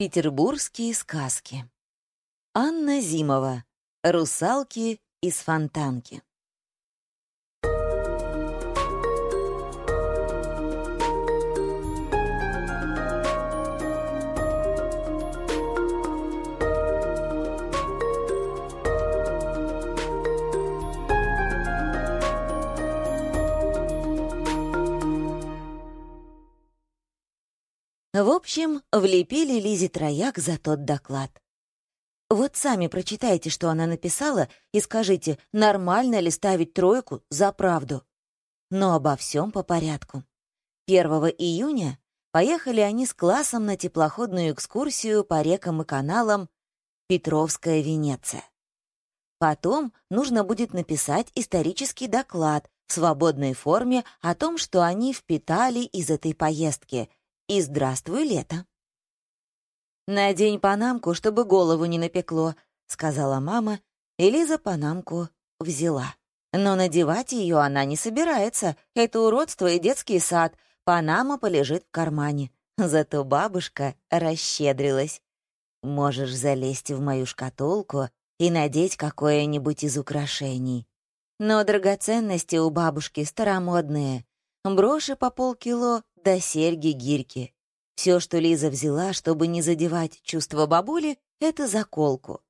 Петербургские сказки. Анна Зимова. Русалки из фонтанки. В общем, влепили Лизе трояк за тот доклад. Вот сами прочитайте, что она написала, и скажите, нормально ли ставить тройку за правду. Но обо всем по порядку. 1 июня поехали они с классом на теплоходную экскурсию по рекам и каналам Петровская Венеция. Потом нужно будет написать исторический доклад в свободной форме о том, что они впитали из этой поездки — и здравствуй, лето. «Надень панамку, чтобы голову не напекло», — сказала мама, и Лиза панамку взяла. Но надевать ее она не собирается. Это уродство и детский сад. Панама полежит в кармане. Зато бабушка расщедрилась. Можешь залезть в мою шкатулку и надеть какое-нибудь из украшений. Но драгоценности у бабушки старомодные. Броши по полкило да серьги-гирьки. Все, что Лиза взяла, чтобы не задевать чувства бабули, — это заколку.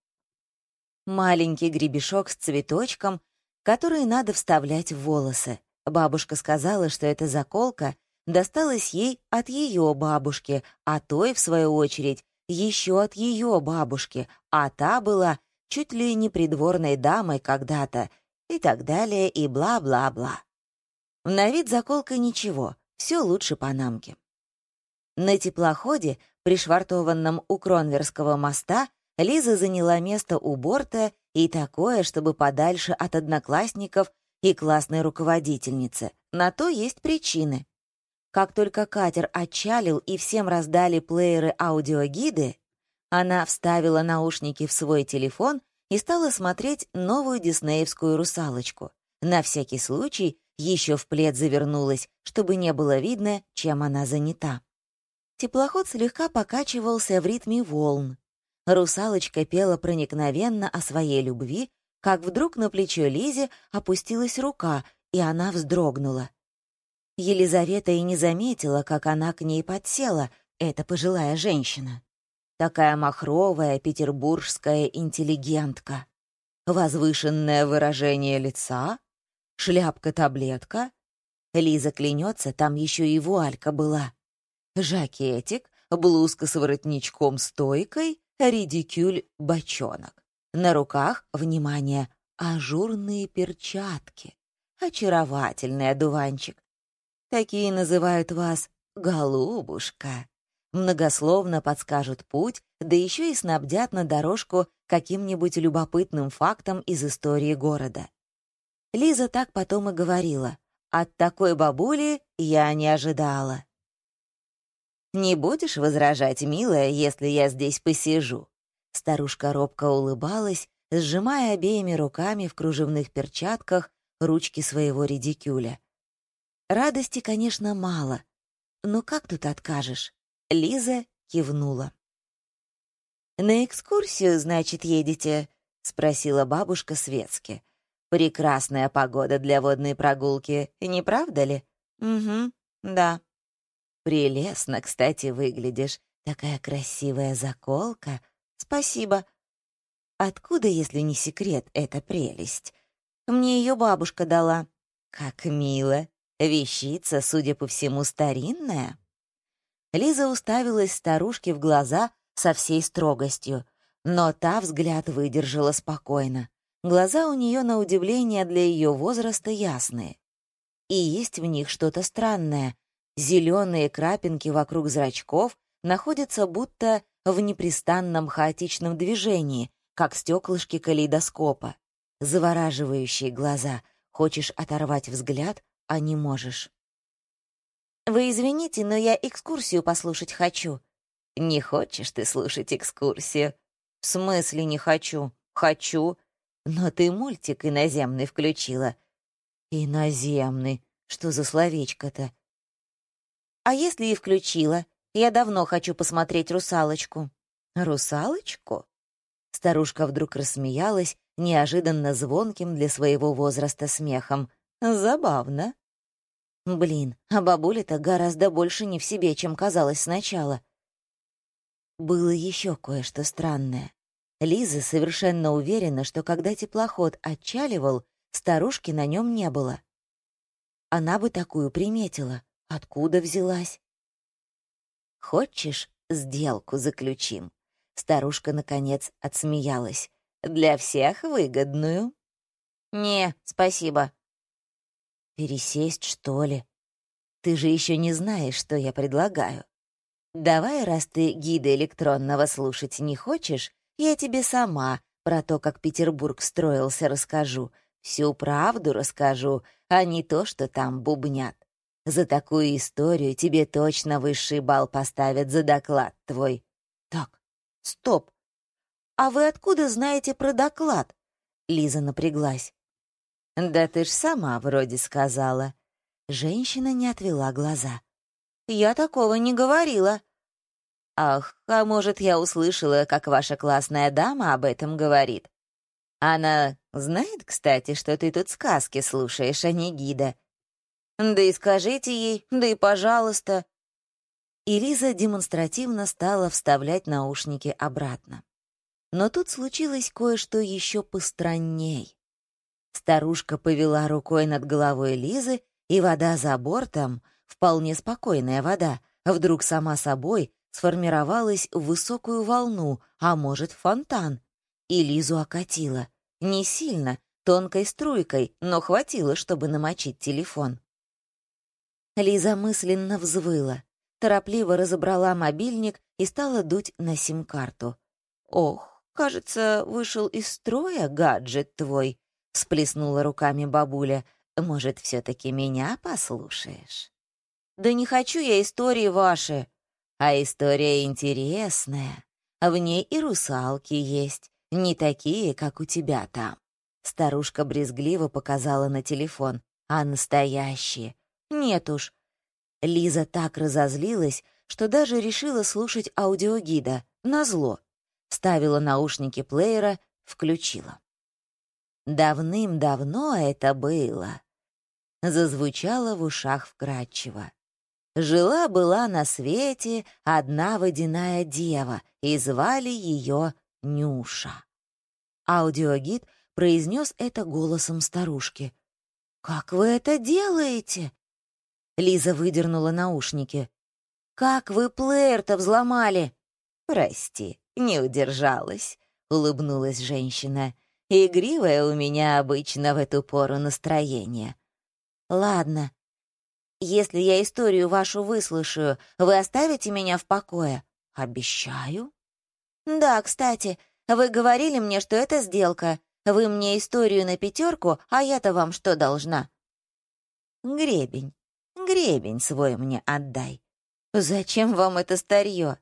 Маленький гребешок с цветочком, который надо вставлять в волосы. Бабушка сказала, что эта заколка досталась ей от ее бабушки, а той, в свою очередь, еще от ее бабушки, а та была чуть ли не придворной дамой когда-то, и так далее, и бла-бла-бла. На вид заколка ничего, все лучше Панамки. На теплоходе, пришвартованном у Кронверского моста, Лиза заняла место у борта и такое, чтобы подальше от одноклассников и классной руководительницы. На то есть причины. Как только катер отчалил и всем раздали плееры-аудиогиды, она вставила наушники в свой телефон и стала смотреть новую диснеевскую «Русалочку». На всякий случай еще в плед завернулась, чтобы не было видно, чем она занята. Теплоход слегка покачивался в ритме волн. Русалочка пела проникновенно о своей любви, как вдруг на плечо Лизе опустилась рука, и она вздрогнула. Елизавета и не заметила, как она к ней подсела, эта пожилая женщина. Такая махровая петербургская интеллигентка. Возвышенное выражение лица, шляпка-таблетка. Лиза клянется, там еще и вуалька была. Жакетик, блузка с воротничком-стойкой, редикюль-бочонок. На руках, внимание, ажурные перчатки. Очаровательный одуванчик. Такие называют вас «голубушка». Многословно подскажут путь, да еще и снабдят на дорожку каким-нибудь любопытным фактом из истории города. Лиза так потом и говорила. От такой бабули я не ожидала. «Не будешь возражать, милая, если я здесь посижу?» Старушка робко улыбалась, сжимая обеими руками в кружевных перчатках ручки своего редикюля. Радости, конечно, мало, но как тут откажешь? Лиза кивнула. «На экскурсию, значит, едете?» — спросила бабушка светски. Прекрасная погода для водной прогулки, не правда ли? Угу, да. Прелестно, кстати, выглядишь. Такая красивая заколка. Спасибо. Откуда, если не секрет, эта прелесть? Мне ее бабушка дала. Как мило. Вещица, судя по всему, старинная. Лиза уставилась старушке в глаза со всей строгостью, но та взгляд выдержала спокойно. Глаза у нее, на удивление для ее возраста, ясные. И есть в них что-то странное. Зеленые крапинки вокруг зрачков находятся будто в непрестанном хаотичном движении, как стеклышки калейдоскопа. Завораживающие глаза. Хочешь оторвать взгляд, а не можешь. «Вы извините, но я экскурсию послушать хочу». «Не хочешь ты слушать экскурсию?» «В смысле не хочу?» «Хочу. Но ты мультик иноземный включила. Иноземный. Что за словечко-то? А если и включила? Я давно хочу посмотреть «Русалочку». «Русалочку?» Старушка вдруг рассмеялась, неожиданно звонким для своего возраста смехом. «Забавно». Блин, а бабуля-то гораздо больше не в себе, чем казалось сначала. Было еще кое-что странное. Лиза совершенно уверена, что когда теплоход отчаливал, старушки на нем не было. Она бы такую приметила. Откуда взялась? «Хочешь, сделку заключим?» Старушка, наконец, отсмеялась. «Для всех выгодную». «Не, спасибо». «Пересесть, что ли? Ты же еще не знаешь, что я предлагаю. Давай, раз ты гида электронного слушать не хочешь, я тебе сама про то, как Петербург строился, расскажу. Всю правду расскажу, а не то, что там бубнят. За такую историю тебе точно высший балл поставят за доклад твой. Так, стоп. А вы откуда знаете про доклад? Лиза напряглась. Да ты ж сама вроде сказала. Женщина не отвела глаза. Я такого не говорила. Ах, а может, я услышала, как ваша классная дама об этом говорит. Она знает, кстати, что ты тут сказки слушаешь, а не гида. Да и скажите ей, да и пожалуйста. И Лиза демонстративно стала вставлять наушники обратно. Но тут случилось кое-что еще постранней. Старушка повела рукой над головой Лизы, и вода за бортом, вполне спокойная вода, вдруг сама собой сформировалась в высокую волну, а может, фонтан. И Лизу окатило. Не сильно, тонкой струйкой, но хватило, чтобы намочить телефон. Лиза мысленно взвыла, торопливо разобрала мобильник и стала дуть на сим-карту. «Ох, кажется, вышел из строя гаджет твой», — всплеснула руками бабуля. «Может, все-таки меня послушаешь?» «Да не хочу я истории ваши», а история интересная. В ней и русалки есть, не такие, как у тебя там. Старушка брезгливо показала на телефон. А настоящие? Нет уж. Лиза так разозлилась, что даже решила слушать аудиогида. Назло. Ставила наушники плеера, включила. Давным-давно это было. Зазвучало в ушах вкрадчиво. Жила-была на свете одна водяная дева, и звали ее Нюша. Аудиогид произнес это голосом старушки. «Как вы это делаете?» Лиза выдернула наушники. «Как вы плеер-то взломали?» «Прости, не удержалась», — улыбнулась женщина. «Игривое у меня обычно в эту пору настроение». «Ладно, если я историю вашу выслушаю, вы оставите меня в покое? Обещаю. Да, кстати, вы говорили мне, что это сделка. Вы мне историю на пятерку, а я-то вам что должна? Гребень. Гребень свой мне отдай. Зачем вам это старье?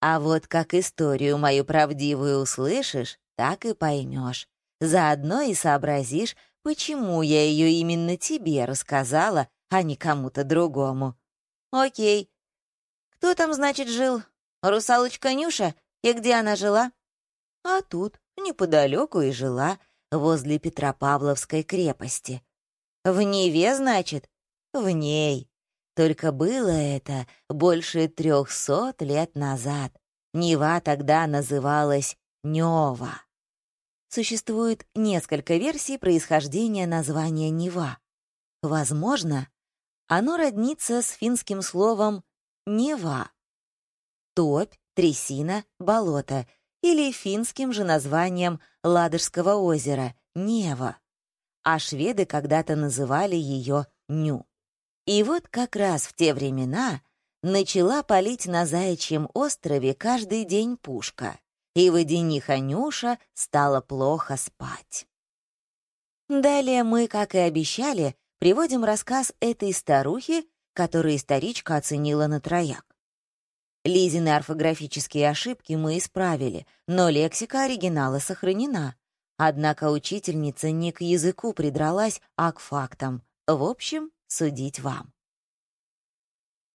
А вот как историю мою правдивую услышишь, так и поймешь. Заодно и сообразишь, почему я ее именно тебе рассказала, а не кому-то другому. Окей. Кто там, значит, жил? Русалочка Нюша? И где она жила? А тут, неподалеку и жила, возле Петропавловской крепости. В Неве, значит? В ней. Только было это больше трехсот лет назад. Нева тогда называлась Нева. Существует несколько версий происхождения названия Нева. Возможно, оно роднится с финским словом «нева» — топь, трясина, болото, или финским же названием Ладожского озера — Нева. А шведы когда-то называли ее Ню. И вот как раз в те времена начала палить на Заячьем острове каждый день пушка, и водяниха Нюша стала плохо спать. Далее мы, как и обещали, приводим рассказ этой старухи, который историчка оценила на трояк. Лизины орфографические ошибки мы исправили, но лексика оригинала сохранена. Однако учительница не к языку придралась, а к фактам. В общем, судить вам.